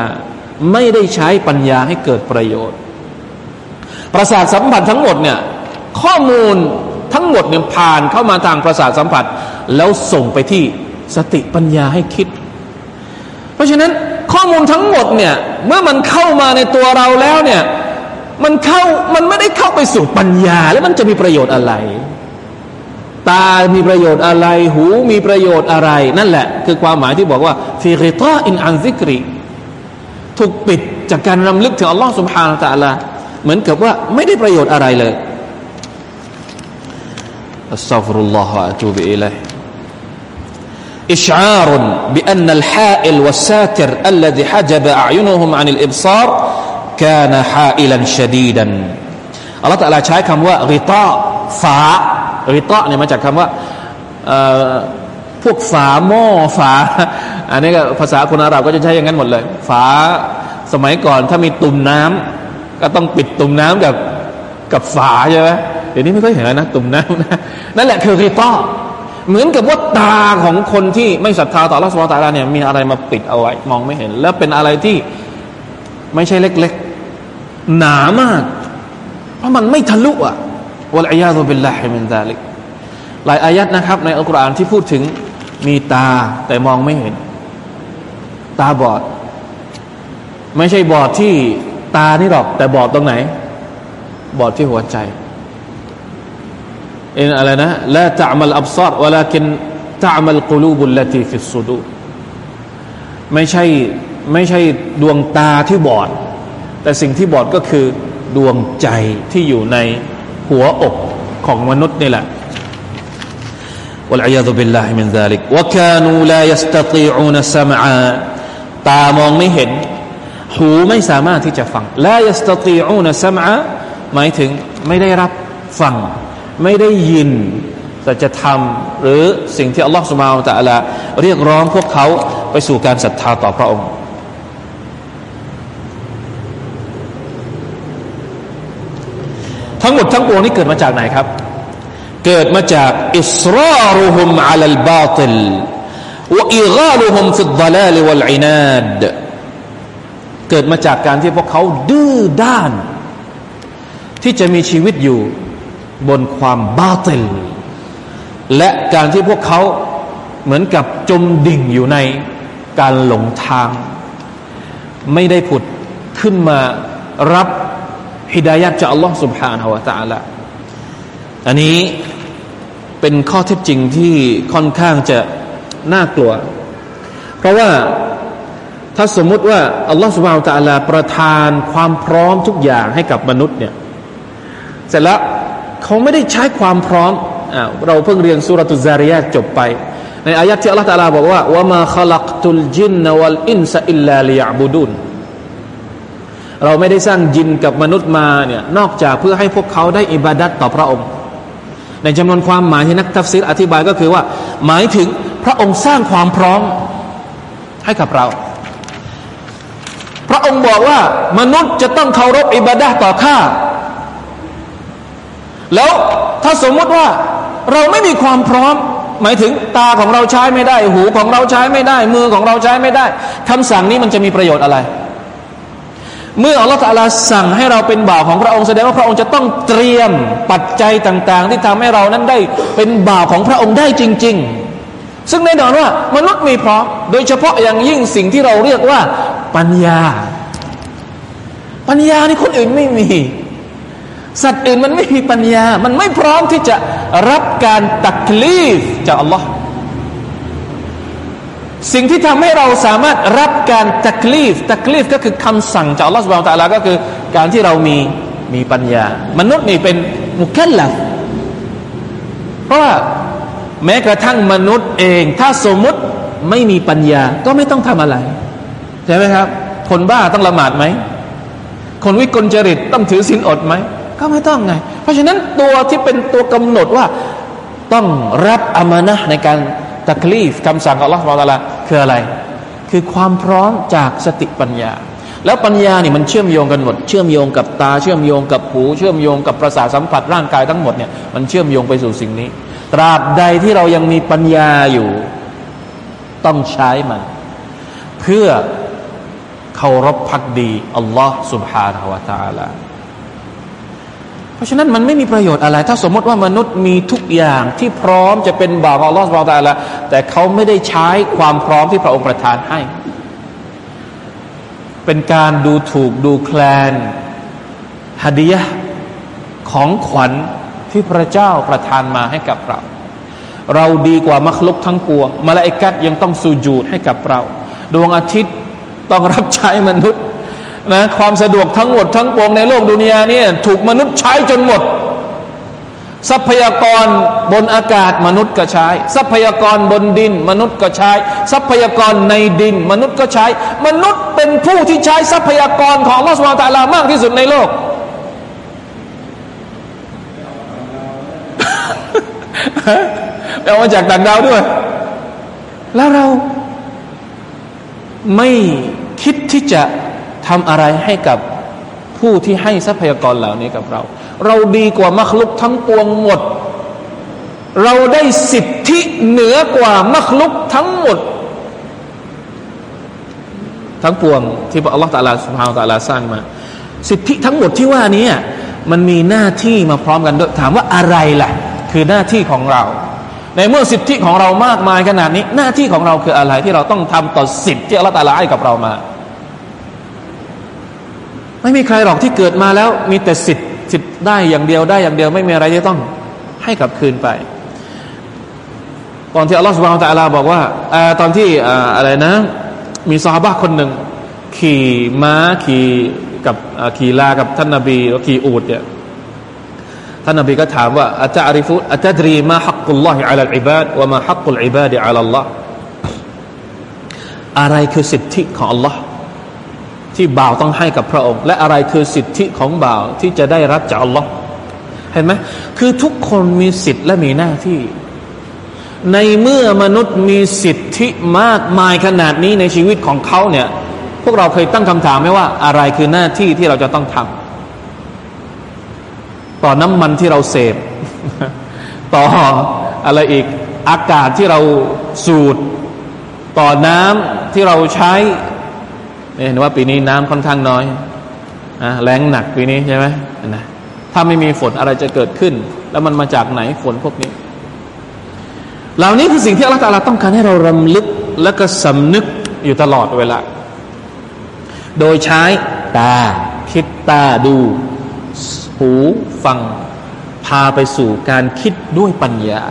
A: ไม่ได้ใช้ปัญญาให้เกิดประโยชน์ ประสาทสัมผัสทั้งหมดเนี่ยข้อมูลทั้งหมดเนี่ยผ่านเข้ามาทางประสาทสัมผัส แล้วส่งไปที่สติปัญญาให้คิด เพราะฉะนั้นข้อมูลทั้งหมดเนี่ยเมื่อมันเข้ามาในตัวเราแล้วเนี่ยมันเข้ามันไม่ได้เข้าไปสู่ปัญญา แล้วมันจะมีประโยชน์อะไร ตา มีประโยชน์อะไร หูมีประโยชน์อะไร นั่นแหละ คือความหมายที่บอกว่าفي غطاء عن ذكري ถูกปิดจากการรำลึกถึงอัลลอฮ์سبحانه وتعالى เหมือนกับว่าไม่ได้ประโยชน์อะไรเลยอัสซาฟุรุลลอฮฺอะตูบิอิลย إشعار بأن الحائل والساتر الذي حجب أعينهم عن الإبصار كان حائلا شديدا อัลลอฮฺตะลาใช้คำว่าริตาฝาริตาเนี่ยมาจากคำว่าพวกฝาหม้อฝา อันนี้ก็ภาษาคนอาหรับก็จะใช้อย่างนั้นหมดเลย ฝาสมัยก่อนถ้ามีตุ่มน้ำ ก็ต้องปิดตุ่มน้ำกับกับฝาใช่ไหมเดี๋ยวนี้ไม่ค่อยเห็นแล้วนะตุ่มน้ำนะนั่นแหละคือริตา เหมือนกับว่าตาของคนที่ไม่ศรัทธาต่อรัศมีตาลาเนี่ยมีอะไรมาปิดเอาไว้มองไม่เห็น แล้วเป็นอะไรที่ไม่ใช่เล็กๆ หนามาก เพราะมันไม่ทะลุอะวะลัยยาตุบิลลาฮิมินซาลิกหลายอายัดนะครับ ในอัลกุรอานที่พูดถึงมีตาแต่มองไม่เห็น ตาบอด ไม่ใช่บอดที่ตานี่หรอก แต่บอดตรงไหน บอดที่หัวใจ อินอะไรนะละตะมัลอับซาร์วลากินตะมัลกลูบุลลตีฟิสซุดูไม่ใช่ไม่ใช่ดวงตาที่บอด แต่สิ่งที่บอดก็คือ ดวงใจที่อยู่ในหัวอกของมนุษย์นี่แหละ والعياذ بالله من ذلك وكانوا لا يستطيعون سمعا ตามองไม่เห็น หูไม่สามารถที่จะฟัง لا يستطيعون سمعا หมายถึงไม่ได้รับฟัง ไม่ได้ยินสัจธรรม หรือสิ่งที่อัลลอฮฺสุบฮานตะลาเรียกร้องพวกเขาไปสู่การศรัทธาต่อพระองค์ทั้งหมดทั้งปวงนี้เกิดมาจากไหนครับ เกิดมาจากอิสรารุฮุมอัลลบาติลวอิกาลุฮุมฟิดดลาลวัลอินาดเกิดมาจากการที่พวกเขาดื้อด้าน ที่จะมีชีวิตอยู่ บนความบาติลและการที่พวกเขาเหมือนกับจมดิ่งอยู่ในการหลงทาง ไม่ได้ผุดขึ้นมารับฮิดายัดจากอัลลอฮ์ سبحانه และ تعالى อันนี้เป็นข้อเท็จจริงที่ค่อนข้างจะน่ากลัว เพราะว่าถ้าสมมุติว่าอัลลอฮ์ سبحانه และ تعالى ประทานความพร้อมทุกอย่างให้กับมนุษย์เนี่ยเสร็จแล้ว เขาไม่ได้ใช้ความพร้อมเราเพิ่งเรียนสุรตุซาริยาจบไป ในอายะที่อัลลอฮฺตาลาบอกว่าว่ามาขลักตุลจินนวัลอินซอิลลาลิยาบูดุนเราไม่ได้สร้างจินกับมนุษย์มาเนี่ยนอกจากเพื่อให้พวกเขาได้อิบาดัตต่อพระองค์ ในจำนวนความหมายที่นักทัฟซีรอธิบายก็คือว่า หมายถึงพระองค์สร้างความพร้อมให้กับเรา พระองค์บอกว่ามนุษย์จะต้องเคารพอิบาดะต่อข้า แล้วถ้าสมมติว่าเราไม่มีความพร้อม หมายถึงตาของเราใช้ไม่ได้ หูของเราใช้ไม่ได้ มือของเราใช้ไม่ได้คำสั่งนี้มันจะมีประโยชน์อะไร เมื่ออัลลอฮฺตาลาสั่งให้เราเป็นบ่าวของพระองค์แสดงว่าพระองค์จะต้องเตรียมปัจจัยต่าง ๆ ที่ทำให้เรานั้นได้เป็นบ่าวของพระองค์ได้จริง ๆ ซึ่งแน่นอนว่ามนุษย์มีพร้อม โดยเฉพาะอย่างยิ่งสิ่งที่เราเรียกว่าปัญญา ปัญญานี่คนอื่นไม่มี สัตว์อื่นมันไม่มีปัญญา มันไม่พร้อมที่จะรับการตักลีฟจากอัลลอฮ์สิ่งที่ทำให้เราสามารถรับการตักลีฟตักลีฟก็คือคำสั่งจากอัลลอฮ์สุบานตะลาก็คือการที่เรามีมีปัญญา มนุษย์นี่เป็นมุคัลลัฟเพราะว่าแม้กระทั่งมนุษย์เอง ถ้าสมมุติไม่มีปัญญาก็ไม่ต้องทำอะไร ใช่ไหมครับ คนบ้าต้องละหมาดไหม คนวิกลจริตต้องถือศีลอดไหม ก็ไม่ต้องไง เพราะฉะนั้นตัวที่เป็นตัวกำหนดว่าต้องรับอามานะในการตักลีฟคำสั่งของอัลลอฮฺสุลตาคืออะไร คือความพร้อมจากสติปัญญา แล้วปัญญานี่มันเชื่อมโยงกันหมด เชื่อมโยงกับตา เชื่อมโยงกับหู เชื่อมโยงกับประสาทสัมผัสร่างกายทั้งหมดเนี่ยมันเชื่อมโยงไปสู่สิ่งนี้ ตราบใดที่เรายังมีปัญญาอยู่ ต้องใช้มัน เพื่อเคารพพักดีอัลลอฮ์ سبحانه และ تعالى เพราะฉะนั้นมันไม่มีประโยชน์อะไร ถ้าสมมติว่ามนุษย์มีทุกอย่างที่พร้อมจะเป็นบ่าวของลอสบาตาละแต่เขาไม่ได้ใช้ความพร้อมที่พระองค์ประทานให้ เป็นการดูถูกดูแคลนฮัดียะของขวัญที่พระเจ้าประทานมาให้กับเรา เราดีกว่ามัคลุกทั้งปวงมาลาอิกัดยังต้องสูญูดให้กับเรา ดวงอาทิตย์ต้องรับใช้มนุษย์ นะความสะดวกทั้งหมดทั้งปวงในโลกดุนยาเนี่ยถูกมนุษย์ใช้จนหมด ทรัพยากรบนอากาศมนุษย์ก็ใช้ ทรัพยากรบนดิน มนุษย์ก็ใช้ ทรัพยากรในดิน มนุษย์ก็ใช้ มนุษย์เป็นผู้ที่ใช้ทรัพยากรของลอสวาตาลามากที่สุดในโลก เอามาจากต่างดาวด้วย แล้วเราไม่คิดที่จะ ทำอะไรให้กับผู้ที่ให้ทรัพยากรเหล่านี้กับเรา เราดีกว่ามัคลุกทั้งปวงหมด เราได้สิทธิเหนือกว่ามัคลุกทั้งหมด ทั้งปวงที่พระอัลลอฮฺตะลาสุภาตะลาสร้างมา สิทธิทั้งหมดที่ว่านี้มันมีหน้าที่มาพร้อมกันด้วยถามว่าอะไรล่ะ คือหน้าที่ของเรา ในเมื่อสิทธิของเรามากมายขนาดนี้ หน้าที่ของเราคืออะไรที่เราต้องทำต่อสิทธิที่อัลลอฮฺตะลาให้กับเรามา ไม่มีใครหรอกที่เกิดมาแล้ว มีแต่สิทธิ์สิทธิ์ได้อย่างเดียวได้อย่างเดียว ไม่มีอะไรที่ต้องให้กลับคืนไป ตอนที่อัลลอฮฺสุบฮานตะลาบอกว่าอตอนที่อะไรนะ มีซาฮาบะคนหนึ่ง ขี่ม้าขี่กับขี่ลากับท่านนาบีแล้วขี่อูดเนี่ยท่านนบีก็ถามว่าอัตาริฟุอัตดรีมาฮักกุลลอฮิอัลลอิบาดว่ามาฮักกุลอิบาดอัลลอฮ์อะไรคือสิทธิของ Allah ที่บ่าวต้องให้กับพระองค์ และอะไรคือสิทธิของบ่าวที่จะได้รับจากอัลลอฮ์เห็นไหมคือทุกคนมีสิทธิและมีหน้าที่ ในเมื่อมนุษย์มีสิทธิมากมายขนาดนี้ในชีวิตของเขาเนี่ยพวกเราเคยตั้งคำถามไหมว่าอะไรคือหน้าที่ที่เราจะต้องทำต่อน้ำมันที่เราเสพ ต่ออะไรอีกอากาศที่เราสูดต่อน้ำที่เราใช้ เห็นว่าปีนี้น้ำค่อนข้างน้อยนะแรงหนักปีนี้ใช่ไหมนะถ้าไม่มีฝนอะไรจะเกิดขึ้น แล้วมันมาจากไหนฝนพวกนี้ เหล่านี้คือสิ่งที่อัลลอฮฺต้องการให้เรารำลึกและก็สำนึกอยู่ตลอดเวลา โดยใช้ตา คิดตาดู หูฟัง พาไปสู่การคิดด้วยปัญญา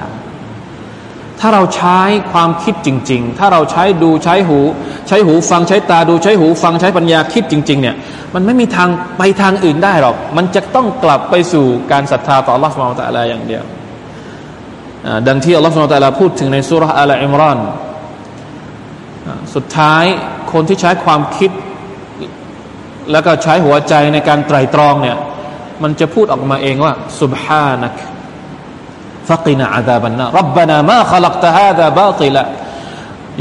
A: ถ้าเราใช้ความคิดจริง ๆ ถ้าเราใช้ดูใช้หู ใช้หูฟังใช้ตาดูใช้หูฟังใช้ปัญญาคิดจริง ๆ เนี่ย มันไม่มีทางไปทางอื่นได้หรอก มันจะต้องกลับไปสู่การศรัทธาต่อ Allah Subhanahu Wa Taala อย่างเดียวดังที่ Allah Subhanahu Wa Taala พูดถึงในสุรษอัลอิมรอนสุดท้ายคนที่ใช้ความคิด แล้วก็ใช้หัวใจในการไตรตรองเนี่ย มันจะพูดออกมาเองว่า subhanak ฟักินาอาดาบันนารับบานามาขลักตะฮาดาบาติละ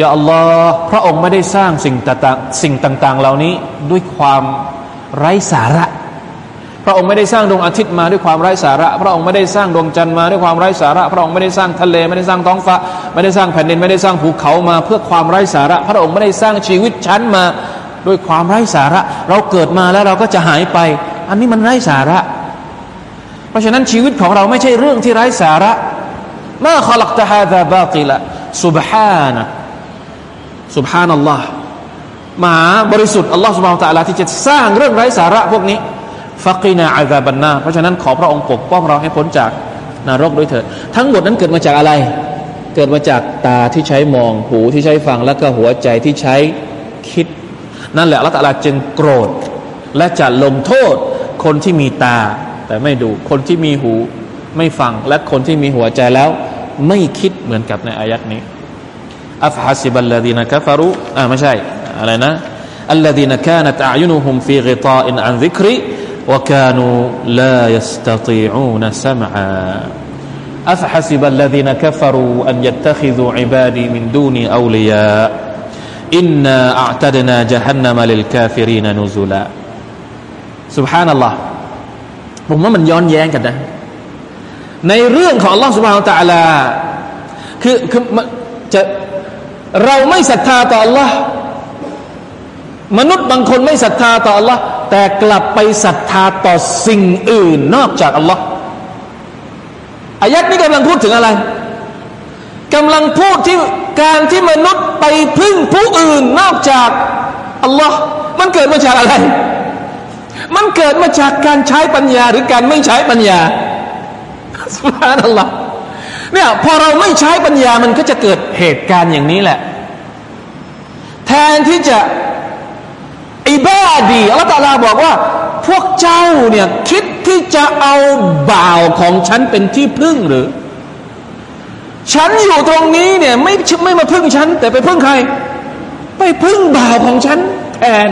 A: ยาอัลลอฮ์พระองค์ไม่ได้สร้างสิ่งต่างสิ่งต่าง ๆ เหล่านี้ด้วยความไร้สาระ พระองค์ไม่ได้สร้างดวงอาทิตย์มาด้วยความไร้สาระ พระองค์ไม่ได้สร้างดวงจันทร์มาด้วยความไร้สาระ พระองค์ไม่ได้สร้างทะเลไม่ได้สร้างท้องฟ้า ไม่ได้สร้างแผ่นดินไม่ได้สร้างภูเขามาเพื่อความไร้สาระ พระองค์ไม่ได้สร้างชีวิตชั้นมาด้วยความไร้สาระ เราเกิดมาแล้วเราก็จะหายไป อันนี้มันไร้สาระ เพราะฉะนั้นชีวิตของเราไม่ใช่เรื่องที่ไร้สาระมาขลักตะฮาดาบาติละสุบฮานะสุบฮานัลลอฮ์มหาบริสุทธิ์อัลลอฮ์สุบฮานตะลาที่จะสร้างเรื่องไร้สาระพวกนี้ฟักีนาอาซาบันนาเพราะฉะนั้นขอพระองค์ปกป้องเราให้พ้นจากนรกด้วยเถิดทั้งหมดนั้นเกิดมาจากอะไร เกิดมาจากตาที่ใช้มองหูที่ใช้ฟังแล้วก็หัวใจที่ใช้คิด นั่นแหละอัลลอฮฺจึงโกรธ และจะลงโทษคนที่มีตา แต่ไม่ดูคนที่มีหูไม่ฟังและคนที่มีหัวใจแล้ว ไม่คิดเหมือนกับในอายัดนี้อัฟฮัสิบัลลดีนกฟารุอ่าไม่ใช่อะไรนะ الذين كانت أعينهم في غطاء عن ذكري وكانوا لا يستطيعون سمعا أفحسب الذين كفروا أن يتخذوا عبادي من دوني أولياء إنا أعتدنا جهنم للكافرين نزلا سبحان الله ผมว่ามันย้อนแย้งกันนะ ในเรื่องของอัลลอฮฺสุบฮานตะลาคือคือจะเราไม่ศรัทธาต่ออัลลอฮ์มนุษย์บางคนไม่ศรัทธาต่ออัลลอฮ์แต่กลับไปศรัทธาต่อสิ่งอื่นนอกจากอัลลอฮ์อายัดนี้กำลังพูดถึงอะไรกำลังพูดที่การที่มนุษย์ไปพึ่งผู้อื่นนอกจากอัลลอฮ์มันเกิดมาจากอะไร มันเกิดมาจากการใช้ปัญญาหรือการไม่ใช้ปัญญาสุภานัลลอฮ์เนี่ยพอเราไม่ใช้ปัญญามันก็จะเกิดเหตุการณ์อย่างนี้แหละ แทนที่จะอิอิบาดีอัลลอฮฺตาลาบอกว่า พวกเจ้าเนี่ยคิดที่จะเอาบ่าวของฉันเป็นที่พึ่งหรือ ฉันอยู่ตรงนี้เนี่ยไม่ไม่มาพึ่งฉัน แต่ไปพึ่งใคร ไปพึ่งบ่าวของฉันแทน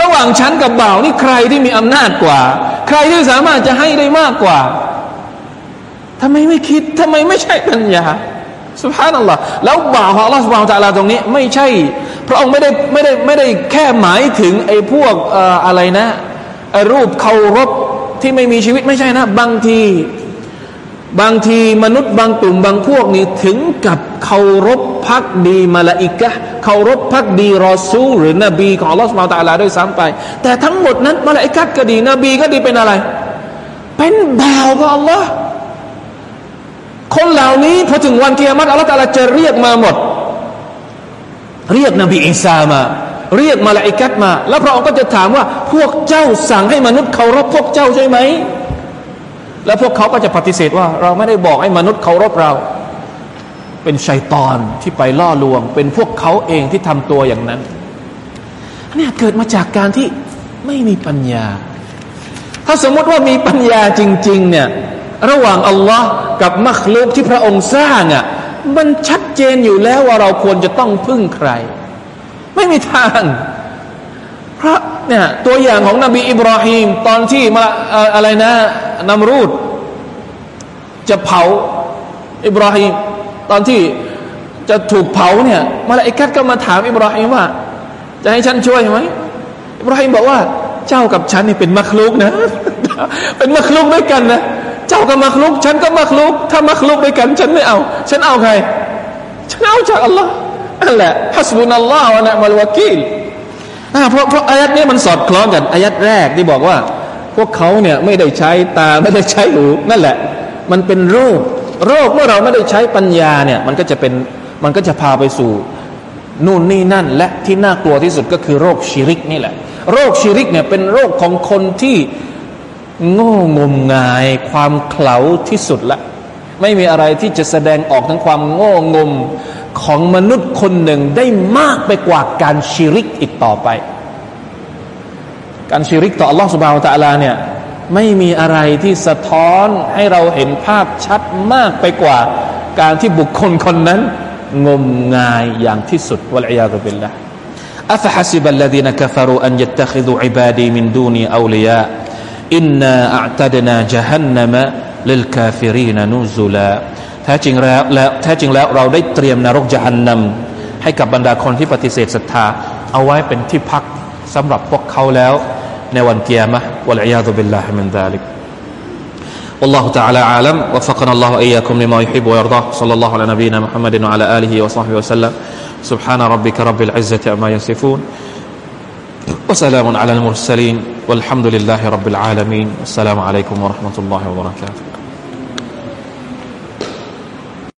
A: ระหว่างฉันกับบ่าวนี่ใครที่มีอำนาจกว่า ใครที่สามารถจะให้ได้มากกว่าทำไมไม่คิดทำไมไม่ใช่ปัญญาสุภาพนั่นแหละแล้วบ่าวของอัลลอฮฺสุบฮานตะลาตรงนี้ ไม่ใช่ พระองค์ไม่ได้ไม่ได้ไม่ได้แค่หมายถึงไอ้พวกอะไรนะรูปเคารพที่ไม่มีชีวิตไม่ใช่นะ บางที บางทีมนุษย์บางกลุ่มบางพวกนี้ถึงกับเคารพพักดีมาลาอิกะเคารพพักดีรอซูหรือนบีของอัลลอฮฺสุบฮาตะลาด้วยซ้ำไป แต่ทั้งหมดนั้นมาลาอิกะก็ดีนบีก็ดีเป็นอะไร เป็นบ่าวของอัลลอฮ์คนเหล่านี้พอถึงวันเกียรติอัลลอฮฺจะเรียกมาหมด เรียกนบีอิสามา เรียกมาลาอิกัดมา แล้วพระองค์ก็จะถามว่าพวกเจ้าสั่งให้มนุษย์เคารพพวกเจ้าใช่ไหม แล้วพวกเขาก็จะปฏิเสธว่าเราไม่ได้บอกให้มนุษย์เคารพเรา เป็นชัยตอนที่ไปล่อลวง เป็นพวกเขาเองที่ทำตัวอย่างนั้นเนี่ยเกิดมาจากการที่ไม่มีปัญญา ถ้าสมมติว่ามีปัญญาจริง ๆ เนี่ยระหว่างอัลลอฮ์กับมัคลุกที่พระองค์สร้างอะมันชัดเจนอยู่แล้วว่าเราควรจะต้องพึ่งใคร ไม่มีทางเพราะเนี่ยตัวอย่างของนบีอิบราฮิมตอนที่มาอะไรนะ นำรูด จะเผาอิบราฮิมตอนที่จะถูกเผาเนี่ยมาลาอิกัดก็มาถามอิบราฮิมว่า จะให้ฉันช่วยไหมอิบราฮิมบอกว่า เจ้ากับฉันนี่เป็นมัคลุกนะ เป็นมัคลุกด้วยกันนะเจ้าก็มักลุก ฉันก็มักลุก ถ้ามักลุกด้วยกัน ฉันไม่เอา ฉันเอาใคร ฉันเอาจากอัลลอฮ์นั่นแหละฮัสบุนัลลอฮ์วะนะมัลวะกีลเพราะเพราะอายัดนี้มันสอดคล้องกันอายัดแรกที่บอกว่า พวกเขาเนี่ยไม่ได้ใช้ตาไม่ได้ใช้หู นั่นแหละ มันเป็นโรคโรคเมื่อเราไม่ได้ใช้ปัญญาเนี่ยมันก็จะเป็นมันก็จะพาไปสู่นู่นนี่นั่น และที่น่ากลัวที่สุดก็คือโรคชิริกนี่แหละ โรคชิริกเนี่ยเป็นโรคของคนที่โง่งมงาย ความเขลาที่สุดละ ไม่มีอะไรที่จะแสดงออกทั้งความโง่งมของมนุษย์คนหนึ่งได้มากไปกว่าการชิริกอีกต่อไป การชิริกต่อ Allah سبحانه และ تعالى เนี่ยไม่มีอะไรที่สะท้อนให้เราเห็นภาพชัดมากไปกว่า การที่บุคคลคนนั้น งมงายอย่างที่สุดวะลัยยาตุบิลละอัฟฮัสิบัลลดีนกัฟรูอันยัตตะคิดูอิบาดีมินดูนีอูลียาอินนาอัตดนาจฮันนมะลิลกาฟิรีนนูซุลาแท้จริงแล้วแล้วแท้จริงแล้วเราได้เตรียมนรกจฮันนำให้กับบรรดาคนที่ปฏิเสธศรัทธา เอาไว้เป็นที่พักสำหรับพวกเขาแล้ว ในวันเกียรมะวะลัยยาตุบิลลาฮิมินซาลิก والله تعالى عالم وفقنا الله وإياكم لما يحب ويرضاه صلى الله على نبينا محمد وعلى آله وصحبه وسلم سبحان ربك رب العزة عما يصفون وسلام على المرسلين والحمد لله رب العالمين السلام عليكم ورحمة الله وبركاته